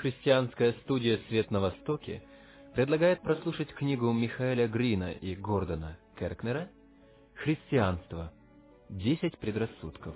Христианская студия «Свет на Востоке» предлагает прослушать книгу Михаэля Грина и Гордона Керкнера «Христианство. Десять предрассудков».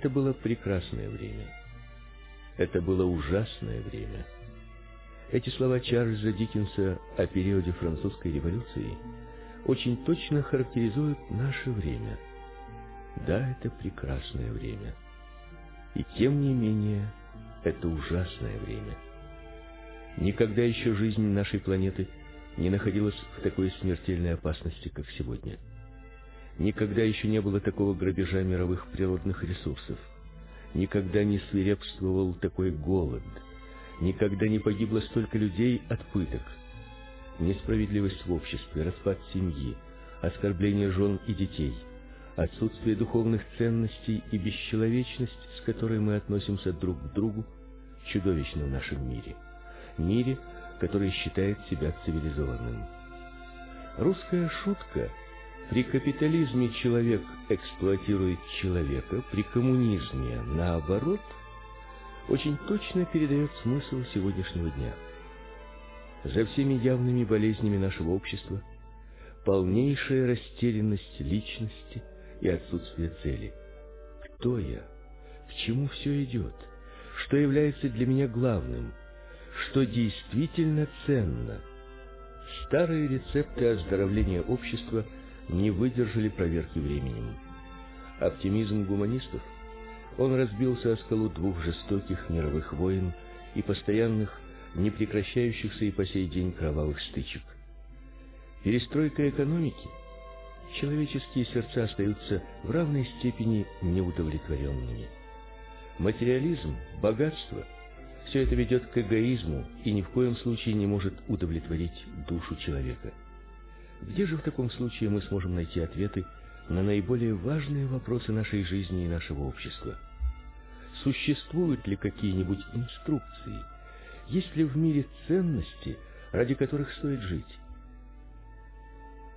Это было прекрасное время. Это было ужасное время. Эти слова Чарльза Диккенса о периоде французской революции очень точно характеризуют наше время. Да, это прекрасное время. И тем не менее, это ужасное время. Никогда еще жизнь нашей планеты не находилась в такой смертельной опасности, как сегодня. Никогда еще не было такого грабежа мировых природных ресурсов. Никогда не свирепствовал такой голод. Никогда не погибло столько людей от пыток. Несправедливость в обществе, распад семьи, оскорбление жен и детей, отсутствие духовных ценностей и бесчеловечность, с которой мы относимся друг к другу, чудовищно в нашем мире. Мире, который считает себя цивилизованным. Русская шутка при капитализме человек эксплуатирует человека, при коммунизме наоборот, очень точно передает смысл сегодняшнего дня. За всеми явными болезнями нашего общества полнейшая растерянность личности и отсутствие цели. Кто я? К чему все идет? Что является для меня главным? что действительно ценно. Старые рецепты оздоровления общества не выдержали проверки временем. Оптимизм гуманистов, он разбился о скалу двух жестоких мировых войн и постоянных, не прекращающихся и по сей день кровавых стычек. Перестройка экономики, человеческие сердца остаются в равной степени неудовлетворенными. Материализм, богатство – все это ведет к эгоизму и ни в коем случае не может удовлетворить душу человека. Где же в таком случае мы сможем найти ответы на наиболее важные вопросы нашей жизни и нашего общества? Существуют ли какие-нибудь инструкции? Есть ли в мире ценности, ради которых стоит жить?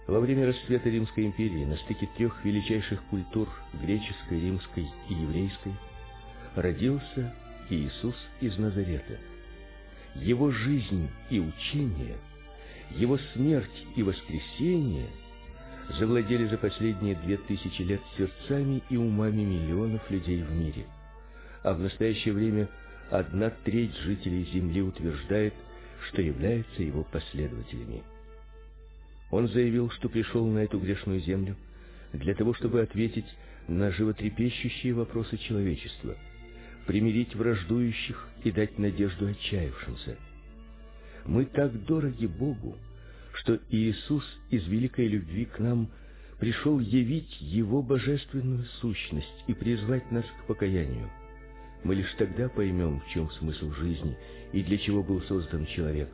Во время расцвета Римской империи на стыке трех величайших культур греческой, римской и еврейской родился Иисус из Назарета. Его жизнь и учение, его смерть и воскресение завладели за последние две тысячи лет сердцами и умами миллионов людей в мире. А в настоящее время одна треть жителей Земли утверждает, что является его последователями. Он заявил, что пришел на эту грешную землю для того, чтобы ответить на животрепещущие вопросы человечества – примирить враждующих и дать надежду отчаявшимся. Мы так дороги Богу, что Иисус из великой любви к нам пришел явить Его божественную сущность и призвать нас к покаянию. Мы лишь тогда поймем, в чем смысл жизни и для чего был создан человек,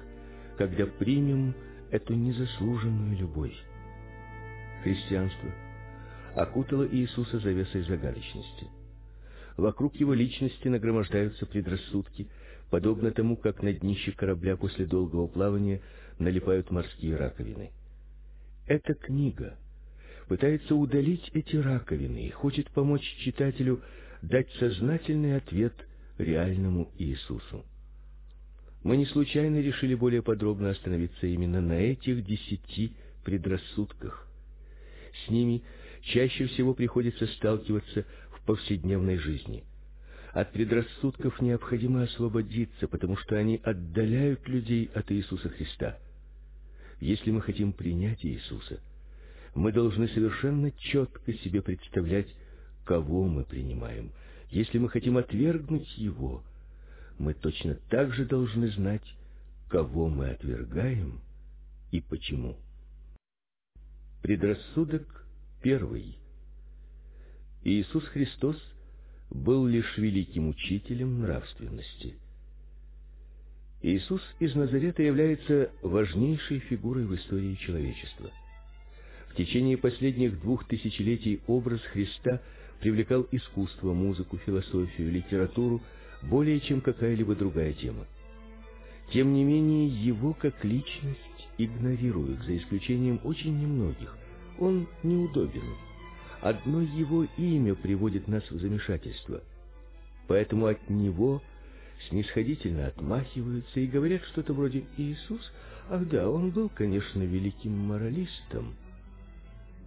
когда примем эту незаслуженную любовь. Христианство окутало Иисуса завесой загадочности – Вокруг его личности нагромождаются предрассудки, подобно тому, как на днище корабля после долгого плавания налипают морские раковины. Эта книга пытается удалить эти раковины и хочет помочь читателю дать сознательный ответ реальному Иисусу. Мы не случайно решили более подробно остановиться именно на этих десяти предрассудках. С ними чаще всего приходится сталкиваться повседневной жизни. От предрассудков необходимо освободиться, потому что они отдаляют людей от Иисуса Христа. Если мы хотим принять Иисуса, мы должны совершенно четко себе представлять, кого мы принимаем. Если мы хотим отвергнуть Его, мы точно так же должны знать, кого мы отвергаем и почему. Предрассудок первый. Иисус Христос был лишь великим учителем нравственности. Иисус из Назарета является важнейшей фигурой в истории человечества. В течение последних двух тысячелетий образ Христа привлекал искусство, музыку, философию, литературу более чем какая-либо другая тема. Тем не менее, его как личность игнорируют, за исключением очень немногих. Он неудобен. Одно его имя приводит нас в замешательство. Поэтому от него снисходительно отмахиваются и говорят что-то вроде «Иисус, ах да, он был, конечно, великим моралистом».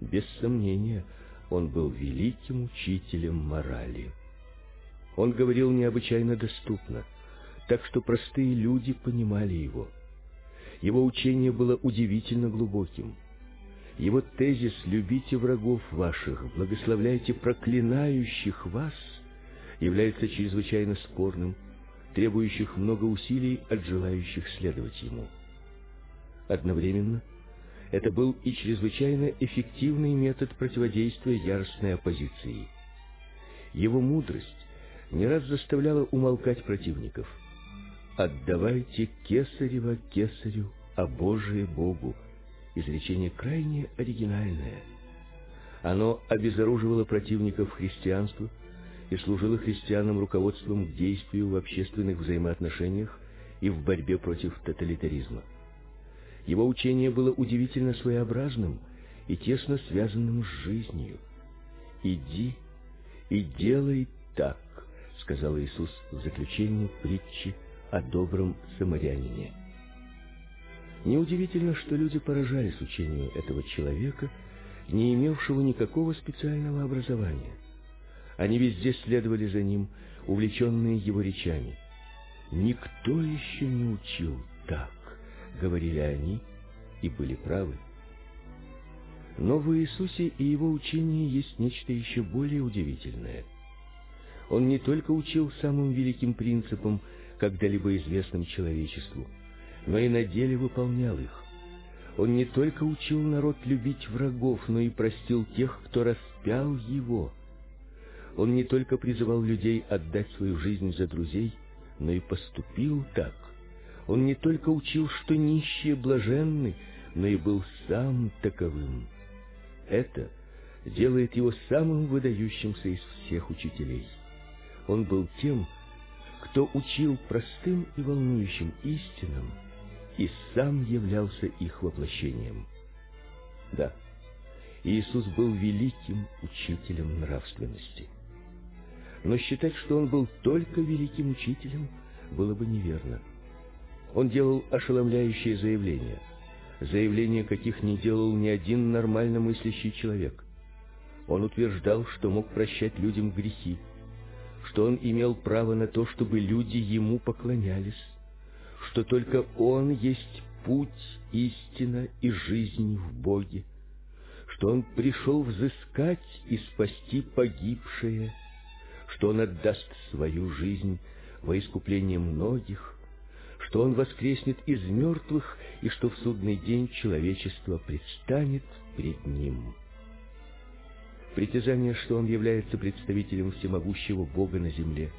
Без сомнения, он был великим учителем морали. Он говорил необычайно доступно, так что простые люди понимали его. Его учение было удивительно глубоким. Его тезис «любите врагов ваших, благословляйте проклинающих вас» является чрезвычайно спорным, требующих много усилий от желающих следовать ему. Одновременно это был и чрезвычайно эффективный метод противодействия яростной оппозиции. Его мудрость не раз заставляла умолкать противников. «Отдавайте кесарево кесарю, а Божие Богу» изречение крайне оригинальное. Оно обезоруживало противников христианства и служило христианам руководством к действию в общественных взаимоотношениях и в борьбе против тоталитаризма. Его учение было удивительно своеобразным и тесно связанным с жизнью. «Иди и делай так», — сказал Иисус в заключении притчи о добром самарянине. Неудивительно, что люди поражались учению этого человека, не имевшего никакого специального образования. Они везде следовали за ним, увлеченные его речами. Никто еще не учил так говорили они, и были правы. Но в Иисусе и его учении есть нечто еще более удивительное. Он не только учил самым великим принципам, когда-либо известным человечеству, но и на деле выполнял их. Он не только учил народ любить врагов, но и простил тех, кто распял его. Он не только призывал людей отдать свою жизнь за друзей, но и поступил так. Он не только учил, что нищие блаженны, но и был сам таковым. Это делает его самым выдающимся из всех учителей. Он был тем, кто учил простым и волнующим истинам и сам являлся их воплощением. Да, Иисус был великим учителем нравственности. Но считать, что он был только великим учителем, было бы неверно. Он делал ошеломляющие заявления. Заявления, каких не делал ни один нормально мыслящий человек. Он утверждал, что мог прощать людям грехи, что он имел право на то, чтобы люди ему поклонялись, что только он есть путь, истина и жизнь в Боге, что он пришел взыскать и спасти погибшее, что он отдаст свою жизнь во искупление многих, что он воскреснет из мертвых и что в судный день человечество предстанет пред ним. Притязание, что он является представителем всемогущего Бога на земле,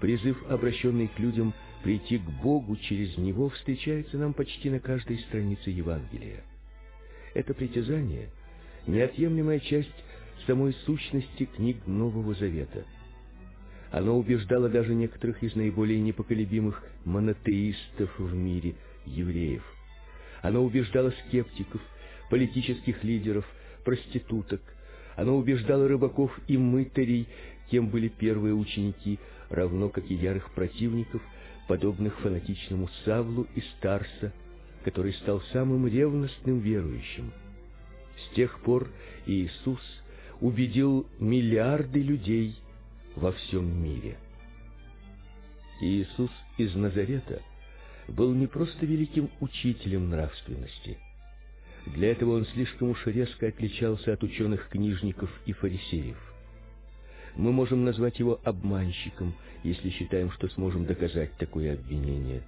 призыв, обращенный к людям прийти к Богу через него, встречается нам почти на каждой странице Евангелия. Это притязание — неотъемлемая часть самой сущности книг Нового Завета — оно убеждало даже некоторых из наиболее непоколебимых монотеистов в мире, евреев. Оно убеждало скептиков, политических лидеров, проституток. Оно убеждало рыбаков и мытарей, кем были первые ученики, равно как и ярых противников, подобных фанатичному Савлу и Старса, который стал самым ревностным верующим. С тех пор Иисус убедил миллиарды людей во всем мире. Иисус из Назарета был не просто великим учителем нравственности. Для этого он слишком уж резко отличался от ученых-книжников и фарисеев. Мы можем назвать его обманщиком, если считаем, что сможем доказать такое обвинение.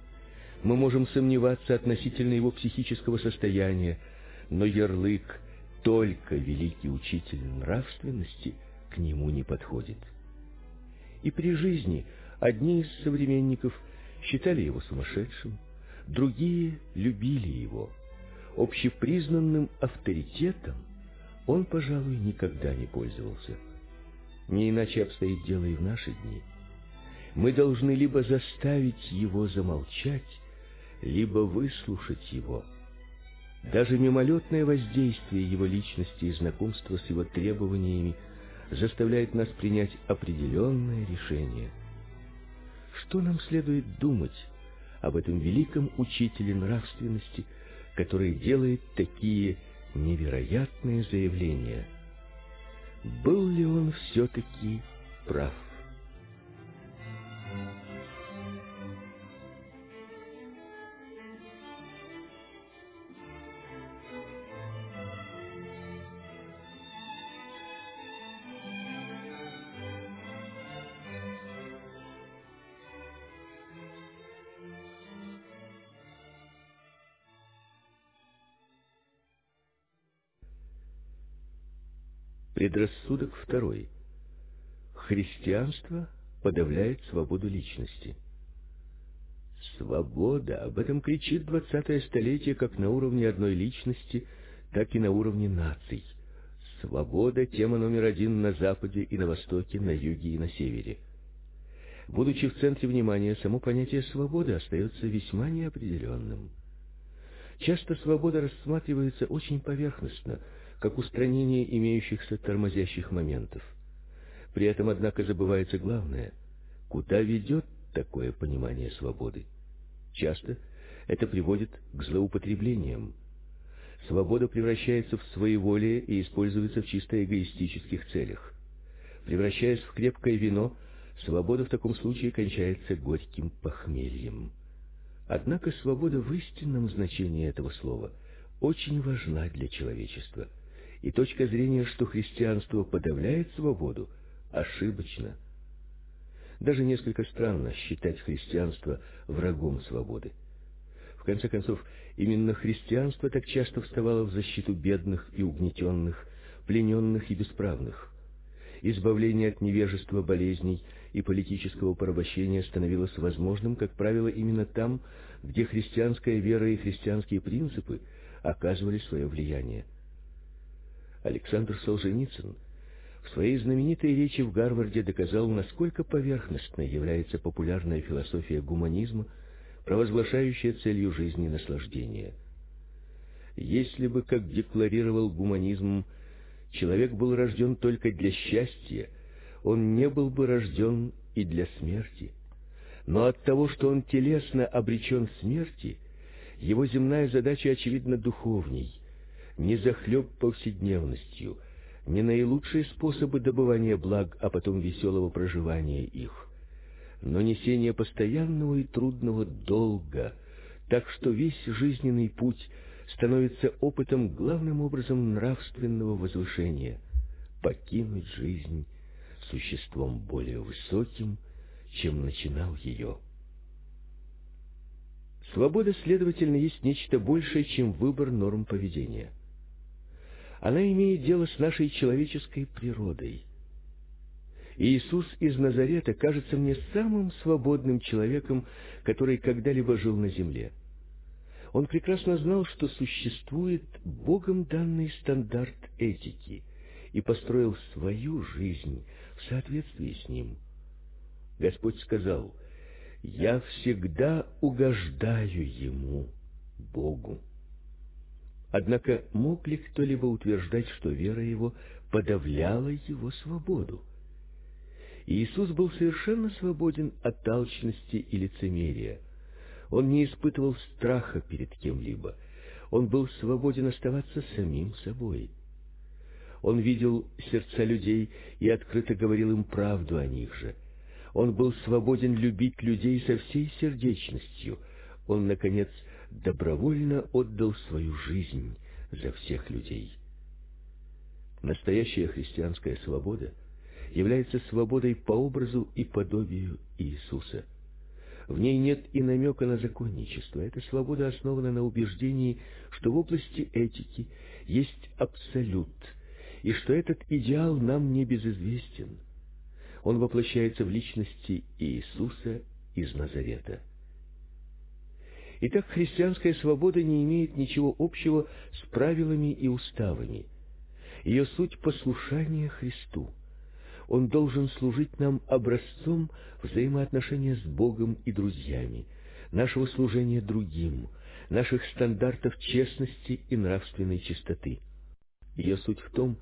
Мы можем сомневаться относительно его психического состояния, но ярлык только великий учитель нравственности к нему не подходит. И при жизни одни из современников считали его сумасшедшим, другие любили его. Общепризнанным авторитетом он, пожалуй, никогда не пользовался. Не иначе обстоит дело и в наши дни. Мы должны либо заставить его замолчать, либо выслушать его. Даже мимолетное воздействие его личности и знакомство с его требованиями заставляет нас принять определенное решение. Что нам следует думать об этом великом учителе нравственности, который делает такие невероятные заявления? Был ли он все-таки прав? Предрассудок второй. Христианство подавляет свободу личности. Свобода, об этом кричит двадцатое столетие как на уровне одной личности, так и на уровне наций. Свобода – тема номер один на Западе и на Востоке, на Юге и на Севере. Будучи в центре внимания, само понятие свободы остается весьма неопределенным. Часто свобода рассматривается очень поверхностно – как устранение имеющихся тормозящих моментов. При этом, однако, забывается главное – куда ведет такое понимание свободы. Часто это приводит к злоупотреблениям. Свобода превращается в своеволие и используется в чисто эгоистических целях. Превращаясь в крепкое вино, свобода в таком случае кончается горьким похмельем. Однако свобода в истинном значении этого слова очень важна для человечества – и точка зрения, что христианство подавляет свободу, ошибочна. Даже несколько странно считать христианство врагом свободы. В конце концов, именно христианство так часто вставало в защиту бедных и угнетенных, плененных и бесправных. Избавление от невежества, болезней и политического порабощения становилось возможным, как правило, именно там, где христианская вера и христианские принципы оказывали свое влияние. Александр Солженицын в своей знаменитой речи в Гарварде доказал, насколько поверхностной является популярная философия гуманизма, провозглашающая целью жизни наслаждение. Если бы, как декларировал гуманизм, человек был рожден только для счастья, он не был бы рожден и для смерти. Но от того, что он телесно обречен смерти, его земная задача, очевидно, духовней — не захлеб повседневностью, не наилучшие способы добывания благ, а потом веселого проживания их, но несение постоянного и трудного долга, так что весь жизненный путь становится опытом главным образом нравственного возвышения, покинуть жизнь существом более высоким, чем начинал ее. Свобода, следовательно, есть нечто большее, чем выбор норм поведения – она имеет дело с нашей человеческой природой. Иисус из Назарета кажется мне самым свободным человеком, который когда-либо жил на земле. Он прекрасно знал, что существует Богом данный стандарт этики и построил свою жизнь в соответствии с ним. Господь сказал, «Я всегда угождаю Ему, Богу». Однако мог ли кто-либо утверждать, что вера его подавляла его свободу? Иисус был совершенно свободен от алчности и лицемерия. Он не испытывал страха перед кем-либо. Он был свободен оставаться самим собой. Он видел сердца людей и открыто говорил им правду о них же. Он был свободен любить людей со всей сердечностью. Он, наконец, добровольно отдал свою жизнь за всех людей. Настоящая христианская свобода является свободой по образу и подобию Иисуса. В ней нет и намека на законничество. Эта свобода основана на убеждении, что в области этики есть абсолют, и что этот идеал нам не безызвестен. Он воплощается в личности Иисуса из Назарета. Итак, христианская свобода не имеет ничего общего с правилами и уставами. Ее суть — послушание Христу. Он должен служить нам образцом взаимоотношения с Богом и друзьями, нашего служения другим, наших стандартов честности и нравственной чистоты. Ее суть в том,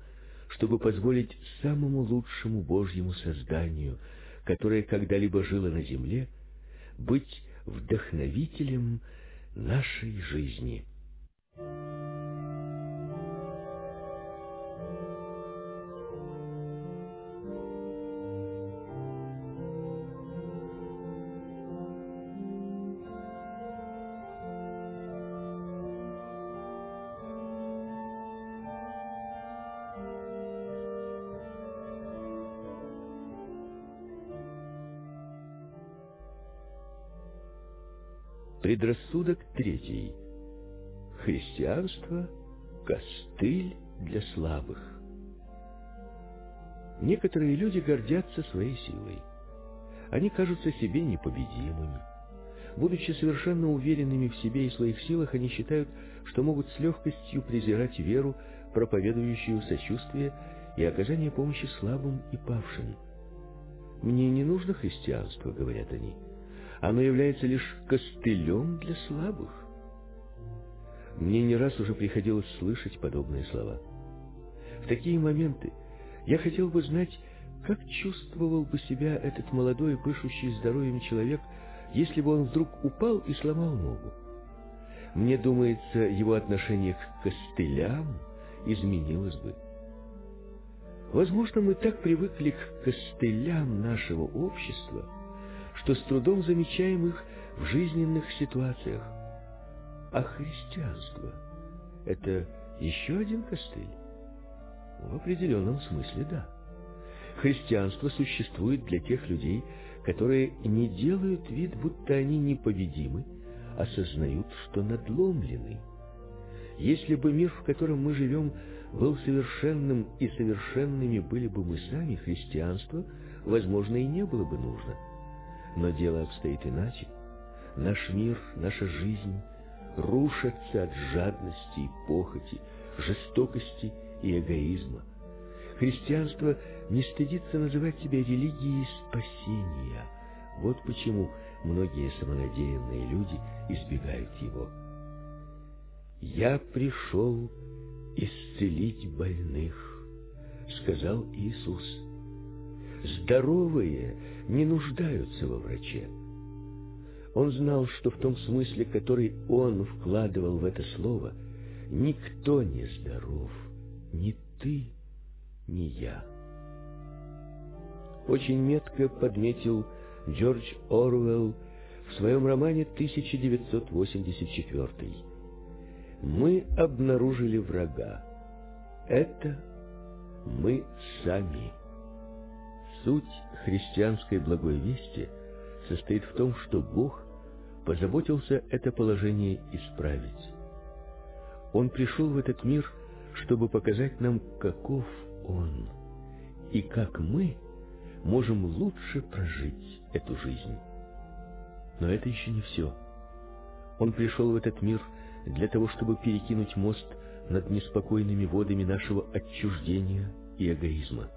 чтобы позволить самому лучшему Божьему созданию, которое когда-либо жило на земле, быть вдохновителем нашей жизни. Предрассудок третий. Христианство – костыль для слабых. Некоторые люди гордятся своей силой. Они кажутся себе непобедимыми. Будучи совершенно уверенными в себе и своих силах, они считают, что могут с легкостью презирать веру, проповедующую сочувствие и оказание помощи слабым и павшим. «Мне не нужно христианство», — говорят они, — оно является лишь костылем для слабых. Мне не раз уже приходилось слышать подобные слова. В такие моменты я хотел бы знать, как чувствовал бы себя этот молодой, пышущий здоровьем человек, если бы он вдруг упал и сломал ногу. Мне думается, его отношение к костылям изменилось бы. Возможно, мы так привыкли к костылям нашего общества, что с трудом замечаем их в жизненных ситуациях. А христианство — это еще один костыль? В определенном смысле да. Христианство существует для тех людей, которые не делают вид, будто они непобедимы, а сознают, что надломлены. Если бы мир, в котором мы живем, был совершенным, и совершенными были бы мы сами, христианство, возможно, и не было бы нужно — но дело обстоит иначе. Наш мир, наша жизнь рушатся от жадности и похоти, жестокости и эгоизма. Христианство не стыдится называть себя религией спасения. Вот почему многие самонадеянные люди избегают его. «Я пришел исцелить больных», — сказал Иисус. «Здоровые не нуждаются во враче. Он знал, что в том смысле, который он вкладывал в это слово, никто не здоров, ни ты, ни я. Очень метко подметил Джордж Оруэлл в своем романе 1984. Мы обнаружили врага. Это мы сами. Суть христианской благой вести состоит в том, что Бог позаботился это положение исправить. Он пришел в этот мир, чтобы показать нам, каков Он, и как мы можем лучше прожить эту жизнь. Но это еще не все. Он пришел в этот мир для того, чтобы перекинуть мост над неспокойными водами нашего отчуждения и эгоизма.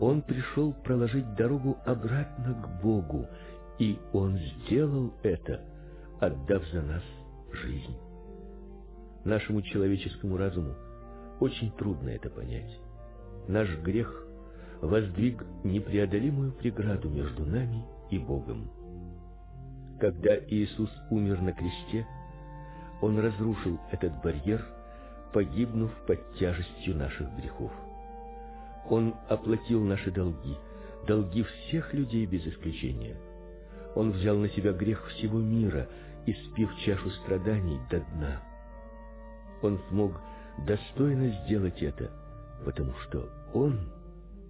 Он пришел проложить дорогу обратно к Богу, и Он сделал это, отдав за нас жизнь. Нашему человеческому разуму очень трудно это понять. Наш грех воздвиг непреодолимую преграду между нами и Богом. Когда Иисус умер на кресте, Он разрушил этот барьер, погибнув под тяжестью наших грехов. Он оплатил наши долги, долги всех людей без исключения. Он взял на себя грех всего мира, испив чашу страданий до дна. Он смог достойно сделать это, потому что Он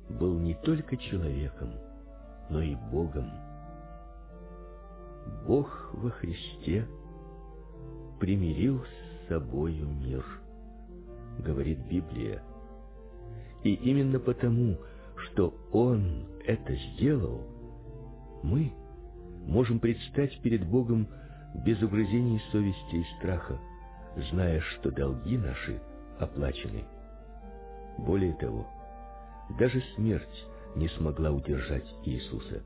был не только человеком, но и Богом. Бог во Христе примирил с собою мир, говорит Библия. И именно потому, что Он это сделал, мы можем предстать перед Богом без угрызений совести и страха, зная, что долги наши оплачены. Более того, даже смерть не смогла удержать Иисуса.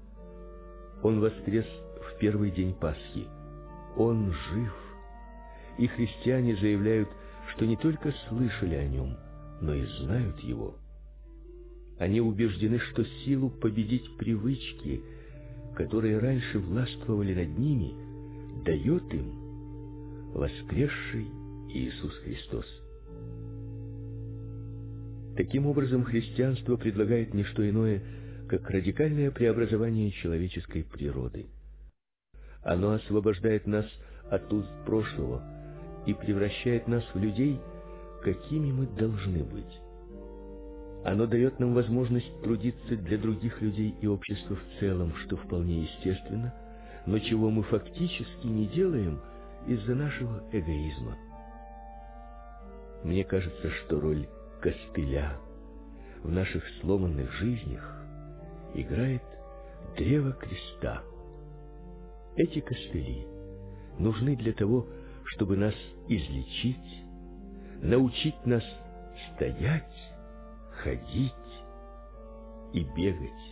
Он воскрес в первый день Пасхи. Он жив. И христиане заявляют, что не только слышали о нем, но и знают его. Они убеждены, что силу победить привычки, которые раньше властвовали над ними, дает им воскресший Иисус Христос. Таким образом, христианство предлагает не что иное, как радикальное преобразование человеческой природы. Оно освобождает нас от уз прошлого и превращает нас в людей, какими мы должны быть. Оно дает нам возможность трудиться для других людей и общества в целом, что вполне естественно, но чего мы фактически не делаем из-за нашего эгоизма. Мне кажется, что роль костыля в наших сломанных жизнях играет древо креста. Эти костыли нужны для того, чтобы нас излечить, научить нас стоять, ходить и бегать.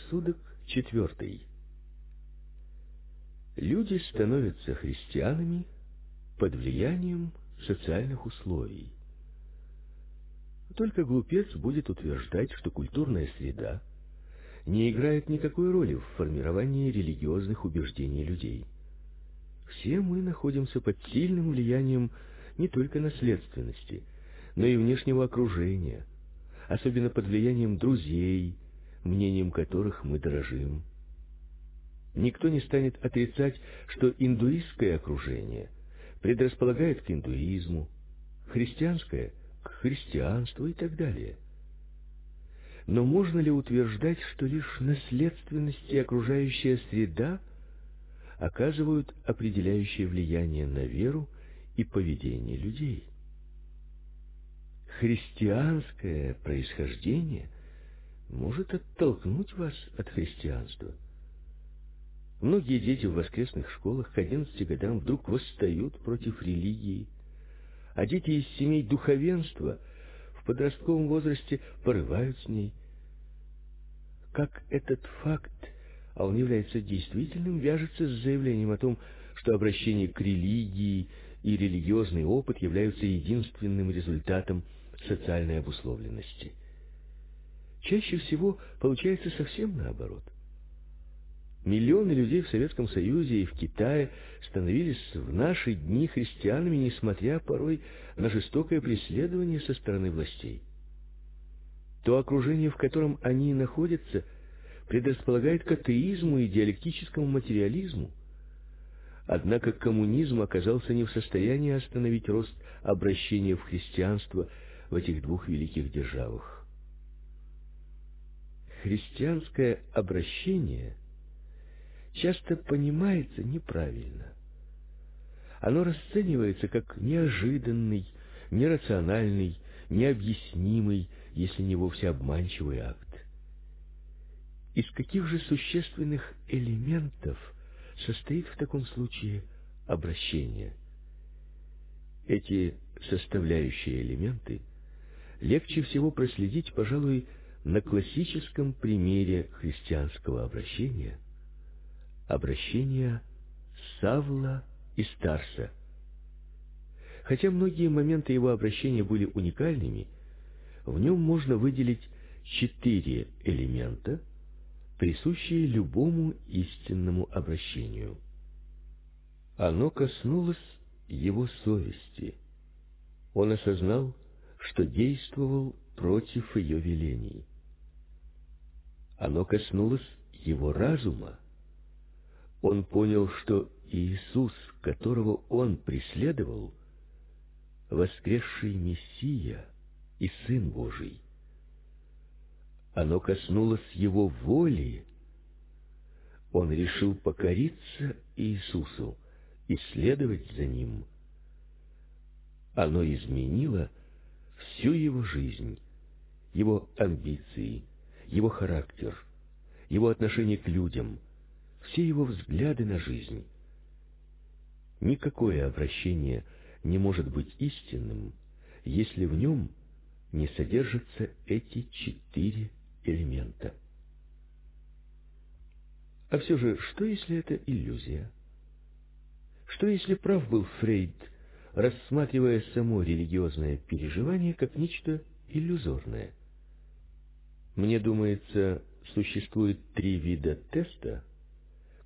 Предрассудок четвертый. Люди становятся христианами под влиянием социальных условий. Только глупец будет утверждать, что культурная среда не играет никакой роли в формировании религиозных убеждений людей. Все мы находимся под сильным влиянием не только наследственности, но и внешнего окружения, особенно под влиянием друзей, мнением которых мы дорожим. Никто не станет отрицать, что индуистское окружение предрасполагает к индуизму, христианское — к христианству и так далее. Но можно ли утверждать, что лишь наследственность и окружающая среда оказывают определяющее влияние на веру и поведение людей? Христианское происхождение — может оттолкнуть вас от христианства. Многие дети в воскресных школах к 11 годам вдруг восстают против религии, а дети из семей духовенства в подростковом возрасте порывают с ней. Как этот факт, а он является действительным, вяжется с заявлением о том, что обращение к религии и религиозный опыт являются единственным результатом социальной обусловленности. Чаще всего получается совсем наоборот. Миллионы людей в Советском Союзе и в Китае становились в наши дни христианами, несмотря порой на жестокое преследование со стороны властей. То окружение, в котором они находятся, предрасполагает к атеизму и диалектическому материализму. Однако коммунизм оказался не в состоянии остановить рост обращения в христианство в этих двух великих державах христианское обращение часто понимается неправильно. Оно расценивается как неожиданный, нерациональный, необъяснимый, если не вовсе обманчивый акт. Из каких же существенных элементов состоит в таком случае обращение? Эти составляющие элементы легче всего проследить, пожалуй, на классическом примере христианского обращения, обращения Савла и Старса. Хотя многие моменты его обращения были уникальными, в нем можно выделить четыре элемента, присущие любому истинному обращению. Оно коснулось его совести. Он осознал, что действовал против ее велений. Оно коснулось его разума. Он понял, что Иисус, которого он преследовал, воскресший Мессия и Сын Божий. Оно коснулось его воли. Он решил покориться Иисусу и следовать за Ним. Оно изменило всю его жизнь, его амбиции, его характер, его отношение к людям, все его взгляды на жизнь. Никакое обращение не может быть истинным, если в нем не содержатся эти четыре элемента. А все же, что если это иллюзия? Что если прав был Фрейд, рассматривая само религиозное переживание как нечто иллюзорное? Мне думается, существует три вида теста,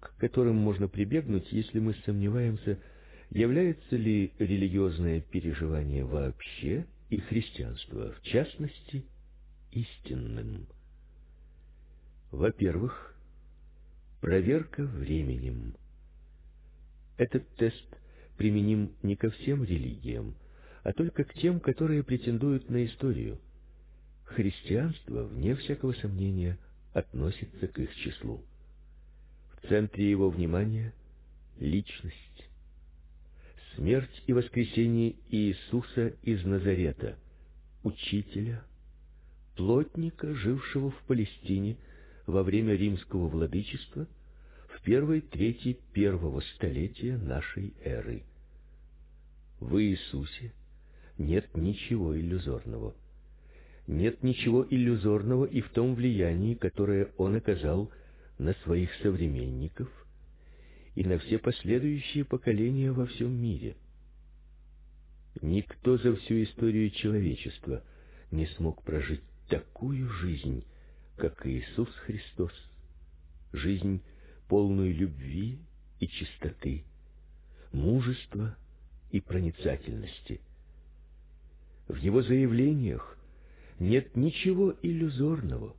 к которым можно прибегнуть, если мы сомневаемся, является ли религиозное переживание вообще и христианство, в частности, истинным. Во-первых, проверка временем. Этот тест применим не ко всем религиям, а только к тем, которые претендуют на историю. Христианство, вне всякого сомнения, относится к их числу. В центре его внимания — личность. Смерть и воскресение Иисуса из Назарета, учителя, плотника, жившего в Палестине во время римского владычества в первой трети первого столетия нашей эры. В Иисусе нет ничего иллюзорного. Нет ничего иллюзорного и в том влиянии, которое он оказал на своих современников и на все последующие поколения во всем мире. Никто за всю историю человечества не смог прожить такую жизнь, как Иисус Христос, жизнь полную любви и чистоты, мужества и проницательности. В его заявлениях нет ничего иллюзорного.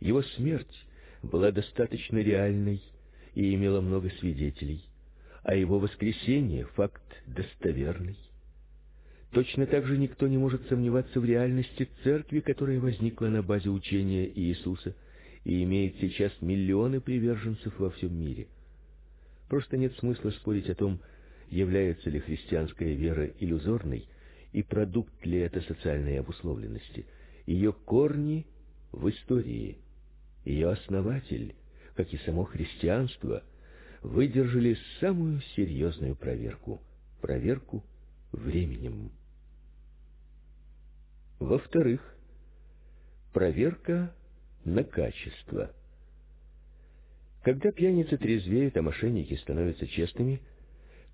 Его смерть была достаточно реальной и имела много свидетелей, а его воскресение — факт достоверный. Точно так же никто не может сомневаться в реальности церкви, которая возникла на базе учения Иисуса и имеет сейчас миллионы приверженцев во всем мире. Просто нет смысла спорить о том, является ли христианская вера иллюзорной и продукт ли это социальной обусловленности. Ее корни в истории. Ее основатель, как и само христианство, выдержали самую серьезную проверку. Проверку временем. Во-вторых, проверка на качество. Когда пьяницы трезвеют, а мошенники становятся честными,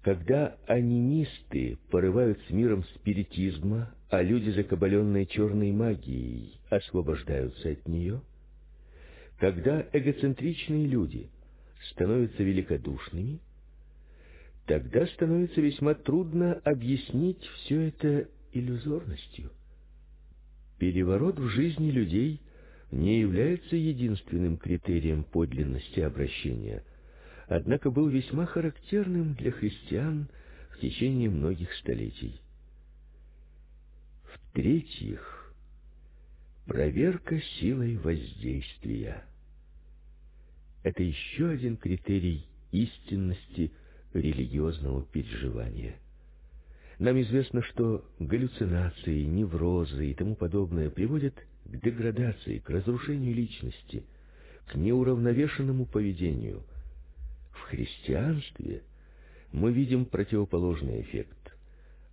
когда анимисты порывают с миром спиритизма, а люди, закабаленные черной магией, освобождаются от нее, когда эгоцентричные люди становятся великодушными, тогда становится весьма трудно объяснить все это иллюзорностью. Переворот в жизни людей не является единственным критерием подлинности обращения, однако был весьма характерным для христиан в течение многих столетий. В-третьих, проверка силой воздействия. Это еще один критерий истинности религиозного переживания. Нам известно, что галлюцинации, неврозы и тому подобное приводят к деградации, к разрушению личности, к неуравновешенному поведению. В христианстве мы видим противоположный эффект.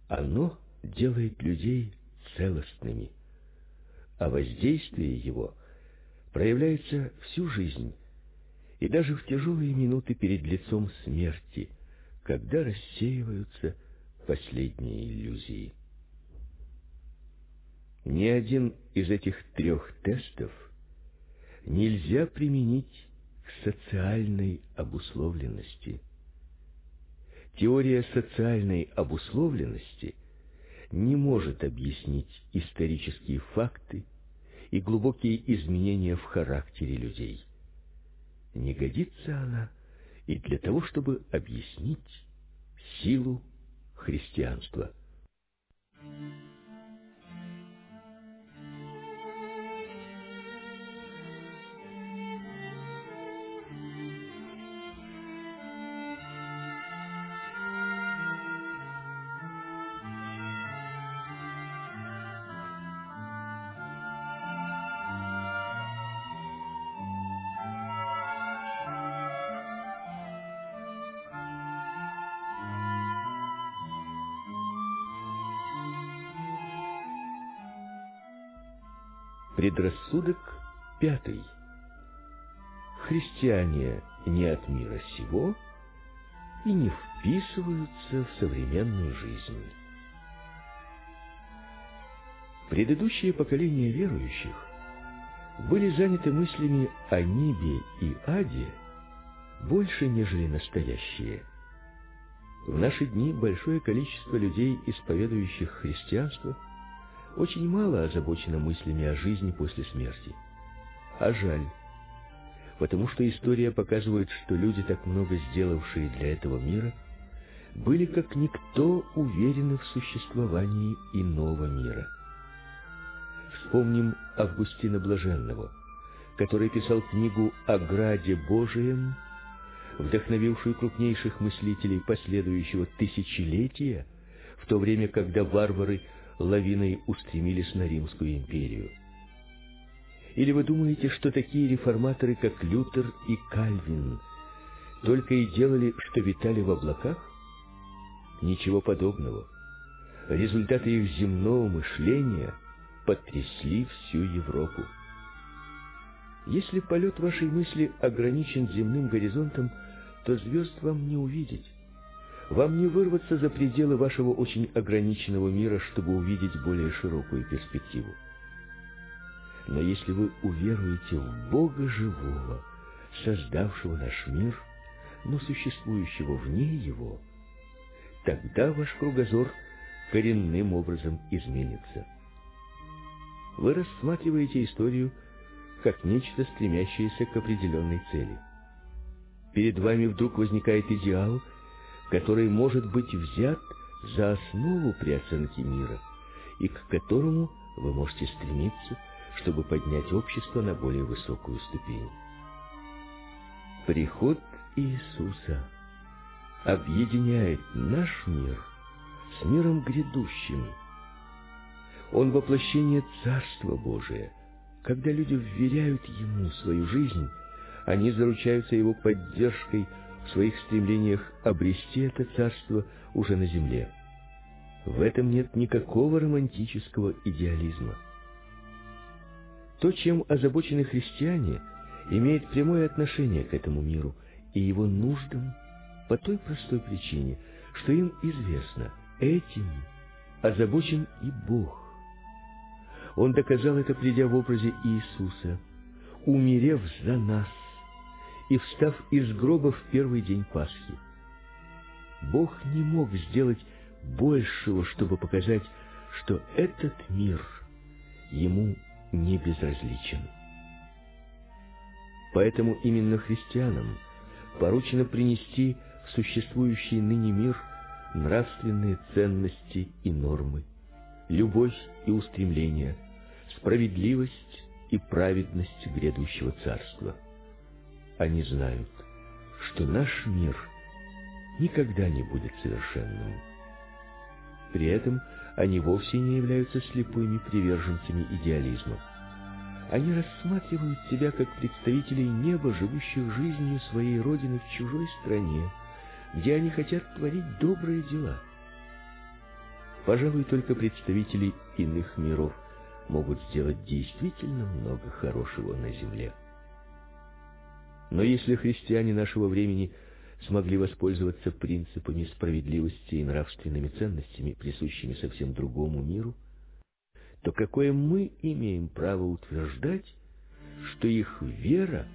Оно делает людей целостными, а воздействие его проявляется всю жизнь и даже в тяжелые минуты перед лицом смерти, когда рассеиваются последние иллюзии. Ни один из этих трех тестов нельзя применить к социальной обусловленности. Теория социальной обусловленности не может объяснить исторические факты и глубокие изменения в характере людей. Не годится она и для того, чтобы объяснить силу христианства. Предрассудок пятый. Христиане не от мира сего и не вписываются в современную жизнь. Предыдущие поколения верующих были заняты мыслями о небе и аде больше, нежели настоящие. В наши дни большое количество людей, исповедующих христианство, очень мало озабочена мыслями о жизни после смерти. А жаль, потому что история показывает, что люди, так много сделавшие для этого мира, были как никто уверены в существовании иного мира. Вспомним Августина Блаженного, который писал книгу о Граде Божием, вдохновившую крупнейших мыслителей последующего тысячелетия, в то время, когда варвары лавиной устремились на Римскую империю. Или вы думаете, что такие реформаторы, как Лютер и Кальвин, только и делали, что витали в облаках? Ничего подобного. Результаты их земного мышления потрясли всю Европу. Если полет вашей мысли ограничен земным горизонтом, то звезд вам не увидеть. Вам не вырваться за пределы вашего очень ограниченного мира, чтобы увидеть более широкую перспективу. Но если вы уверуете в Бога живого, создавшего наш мир, но существующего вне его, тогда ваш кругозор коренным образом изменится. Вы рассматриваете историю как нечто, стремящееся к определенной цели. Перед вами вдруг возникает идеал — который может быть взят за основу при оценке мира и к которому вы можете стремиться, чтобы поднять общество на более высокую ступень. Приход Иисуса объединяет наш мир с миром грядущим. Он воплощение Царства Божия. Когда люди вверяют Ему свою жизнь, они заручаются Его поддержкой в своих стремлениях обрести это царство уже на земле. В этом нет никакого романтического идеализма. То, чем озабочены христиане, имеет прямое отношение к этому миру и его нуждам по той простой причине, что им известно, этим озабочен и Бог. Он доказал это, придя в образе Иисуса, умерев за нас и встав из гроба в первый день Пасхи. Бог не мог сделать большего, чтобы показать, что этот мир ему не безразличен. Поэтому именно христианам поручено принести в существующий ныне мир нравственные ценности и нормы, любовь и устремления, справедливость и праведность грядущего царства – они знают, что наш мир никогда не будет совершенным. При этом они вовсе не являются слепыми приверженцами идеализма. Они рассматривают себя как представителей неба, живущих жизнью своей родины в чужой стране, где они хотят творить добрые дела. Пожалуй, только представители иных миров могут сделать действительно много хорошего на земле. Но если христиане нашего времени смогли воспользоваться принципами справедливости и нравственными ценностями, присущими совсем другому миру, то какое мы имеем право утверждать, что их вера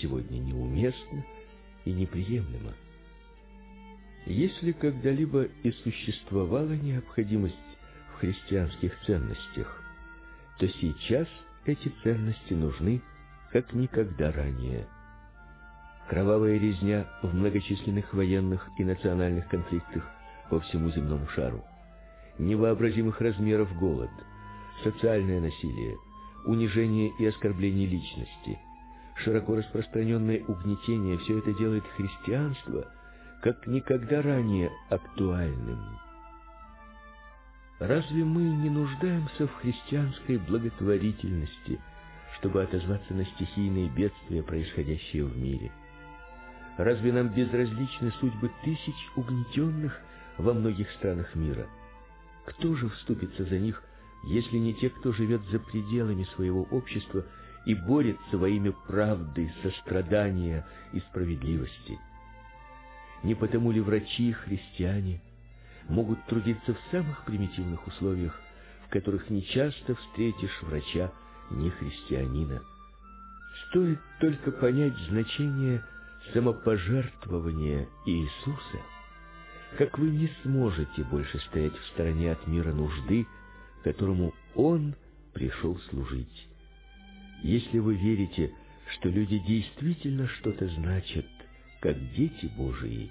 сегодня неуместна и неприемлема? Если когда-либо и существовала необходимость в христианских ценностях, то сейчас эти ценности нужны как никогда ранее. Кровавая резня в многочисленных военных и национальных конфликтах по всему земному шару, невообразимых размеров голод, социальное насилие, унижение и оскорбление личности, широко распространенное угнетение – все это делает христианство – как никогда ранее актуальным. Разве мы не нуждаемся в христианской благотворительности, чтобы отозваться на стихийные бедствия, происходящие в мире? Разве нам безразличны судьбы тысяч угнетенных во многих странах мира? Кто же вступится за них, если не те, кто живет за пределами своего общества и борется во имя правды, сострадания и справедливости? Не потому ли врачи, христиане, могут трудиться в самых примитивных условиях, в которых нечасто встретишь врача не христианина? Стоит только понять значение самопожертвования Иисуса, как вы не сможете больше стоять в стороне от мира нужды, которому Он пришел служить. Если вы верите, что люди действительно что-то значат, как дети Божии,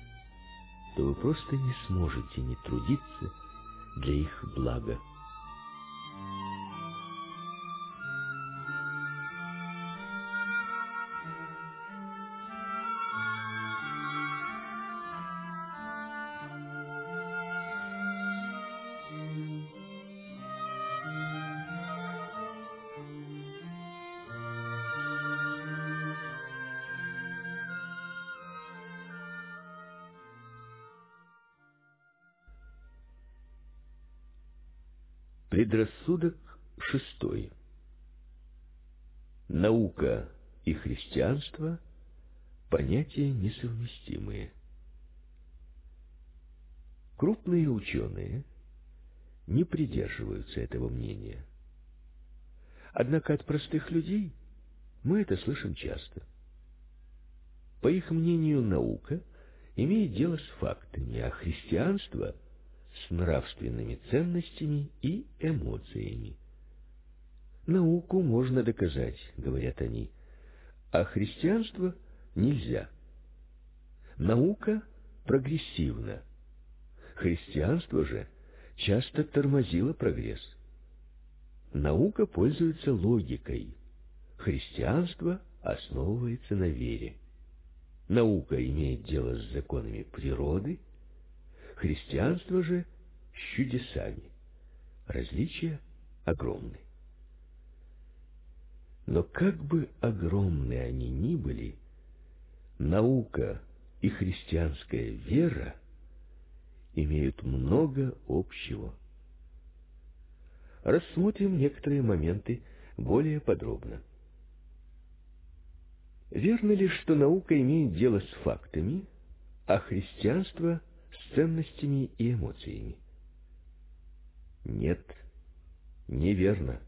то вы просто не сможете не трудиться для их блага. Предрассудок шестой. Наука и христианство – понятия несовместимые. Крупные ученые не придерживаются этого мнения. Однако от простых людей мы это слышим часто. По их мнению, наука имеет дело с фактами, а христианство – с нравственными ценностями и эмоциями. Науку можно доказать, говорят они, а христианство нельзя. Наука прогрессивна. Христианство же часто тормозило прогресс. Наука пользуется логикой. Христианство основывается на вере. Наука имеет дело с законами природы, Христианство же с чудесами. Различия огромны. Но как бы огромны они ни были, наука и христианская вера имеют много общего. Рассмотрим некоторые моменты более подробно. Верно ли, что наука имеет дело с фактами, а христианство — с ценностями и эмоциями. Нет, неверно.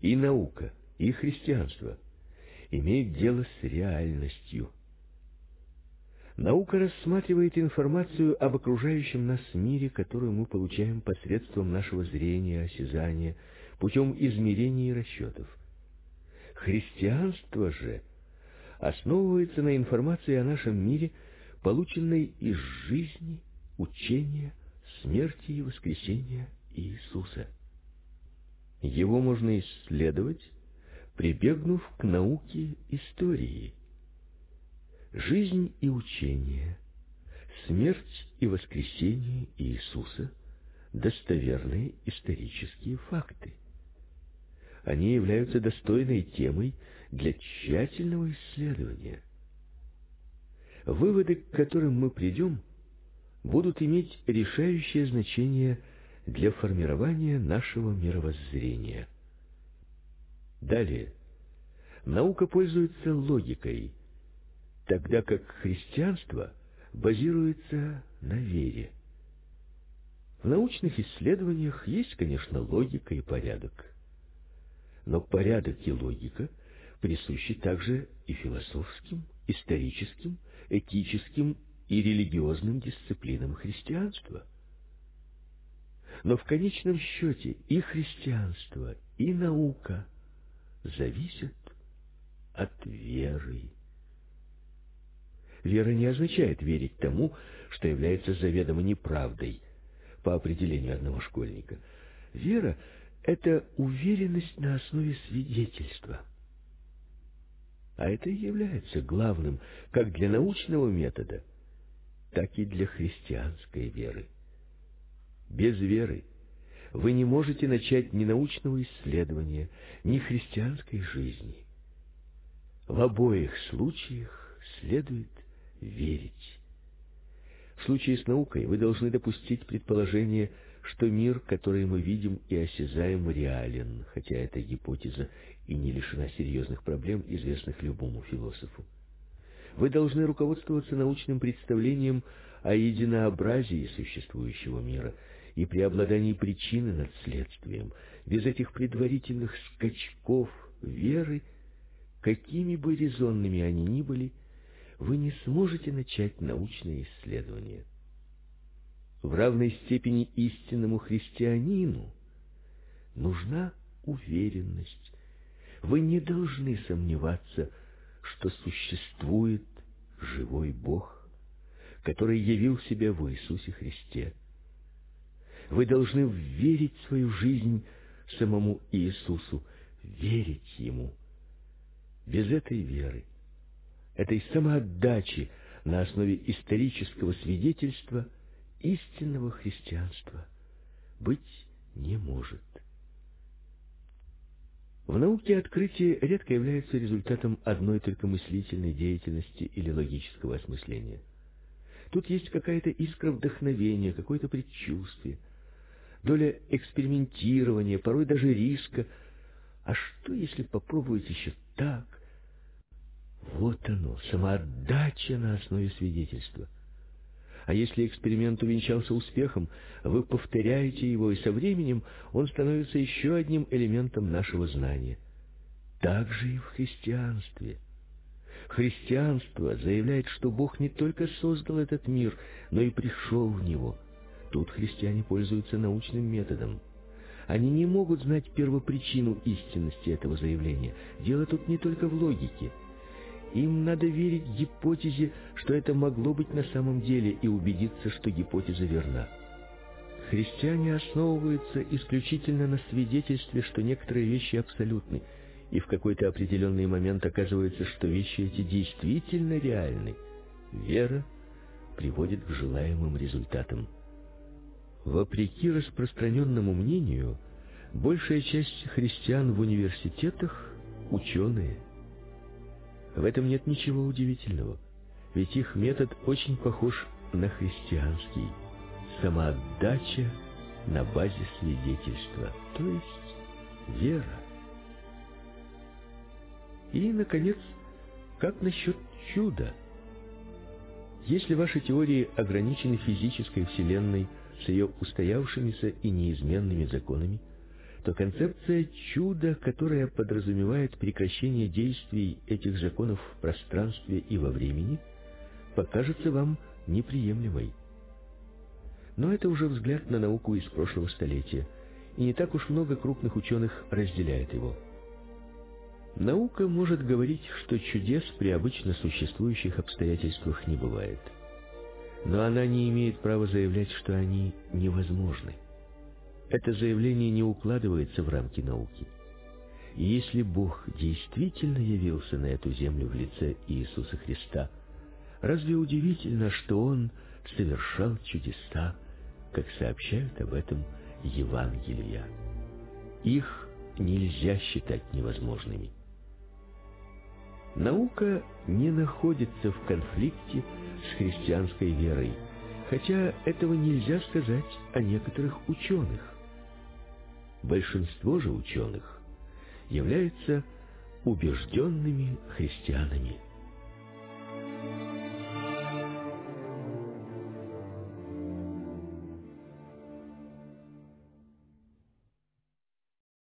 И наука, и христианство имеют дело с реальностью. Наука рассматривает информацию об окружающем нас мире, которую мы получаем посредством нашего зрения, осязания, путем измерений и расчетов. Христианство же основывается на информации о нашем мире – полученной из жизни, учения, смерти и воскресения Иисуса. Его можно исследовать, прибегнув к науке истории. Жизнь и учение, смерть и воскресение Иисуса – достоверные исторические факты. Они являются достойной темой для тщательного исследования – Выводы, к которым мы придем, будут иметь решающее значение для формирования нашего мировоззрения. Далее. Наука пользуется логикой, тогда как христианство базируется на вере. В научных исследованиях есть, конечно, логика и порядок. Но порядок и логика присущи также и философским, историческим, этическим и религиозным дисциплинам христианства. Но в конечном счете и христианство, и наука зависят от веры. Вера не означает верить тому, что является заведомо неправдой, по определению одного школьника. Вера — это уверенность на основе свидетельства. А это и является главным как для научного метода, так и для христианской веры. Без веры вы не можете начать ни научного исследования, ни христианской жизни. В обоих случаях следует верить. В случае с наукой вы должны допустить предположение, что мир, который мы видим и осязаем, реален, хотя эта гипотеза и не лишена серьезных проблем, известных любому философу. Вы должны руководствоваться научным представлением о единообразии существующего мира и преобладании причины над следствием. Без этих предварительных скачков веры, какими бы резонными они ни были, вы не сможете начать научное исследование. В равной степени истинному христианину нужна уверенность. Вы не должны сомневаться, что существует живой Бог, который явил себя в Иисусе Христе. Вы должны верить свою жизнь самому Иисусу, верить Ему. Без этой веры этой самоотдачи на основе исторического свидетельства истинного христианства быть не может. В науке открытие редко является результатом одной только мыслительной деятельности или логического осмысления. Тут есть какая-то искра вдохновения, какое-то предчувствие, доля экспериментирования, порой даже риска. А что, если попробовать еще так, вот оно, самоотдача на основе свидетельства. А если эксперимент увенчался успехом, вы повторяете его, и со временем он становится еще одним элементом нашего знания. Так же и в христианстве. Христианство заявляет, что Бог не только создал этот мир, но и пришел в него. Тут христиане пользуются научным методом. Они не могут знать первопричину истинности этого заявления. Дело тут не только в логике – им надо верить гипотезе, что это могло быть на самом деле, и убедиться, что гипотеза верна. Христиане основываются исключительно на свидетельстве, что некоторые вещи абсолютны, и в какой-то определенный момент оказывается, что вещи эти действительно реальны. Вера приводит к желаемым результатам. Вопреки распространенному мнению, большая часть христиан в университетах – ученые – в этом нет ничего удивительного, ведь их метод очень похож на христианский. Самоотдача на базе свидетельства, то есть вера. И, наконец, как насчет чуда? Если ваши теории ограничены физической Вселенной с ее устоявшимися и неизменными законами, то концепция чуда, которая подразумевает прекращение действий этих законов в пространстве и во времени, покажется вам неприемлемой. Но это уже взгляд на науку из прошлого столетия, и не так уж много крупных ученых разделяет его. Наука может говорить, что чудес при обычно существующих обстоятельствах не бывает. Но она не имеет права заявлять, что они невозможны. Это заявление не укладывается в рамки науки. Если Бог действительно явился на эту землю в лице Иисуса Христа, разве удивительно, что Он совершал чудеса, как сообщают об этом Евангелия? Их нельзя считать невозможными. Наука не находится в конфликте с христианской верой, Хотя этого нельзя сказать о некоторых ученых. Большинство же ученых являются убежденными христианами –